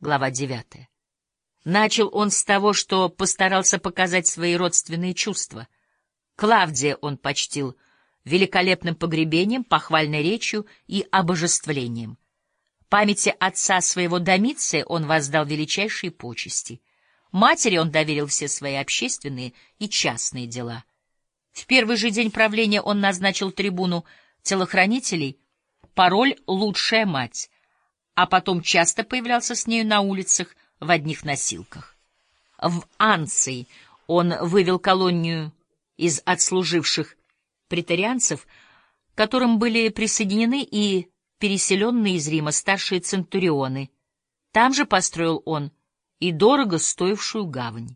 Глава девятая. Начал он с того, что постарался показать свои родственные чувства. Клавдия он почтил великолепным погребением, похвальной речью и обожествлением. Памяти отца своего Домиция он воздал величайшие почести. Матери он доверил все свои общественные и частные дела. В первый же день правления он назначил трибуну телохранителей пароль «Лучшая мать», а потом часто появлялся с нею на улицах в одних носилках. В Анции он вывел колонию из отслуживших претарианцев, которым были присоединены и переселенные из Рима старшие центурионы. Там же построил он и дорого стоившую гавань.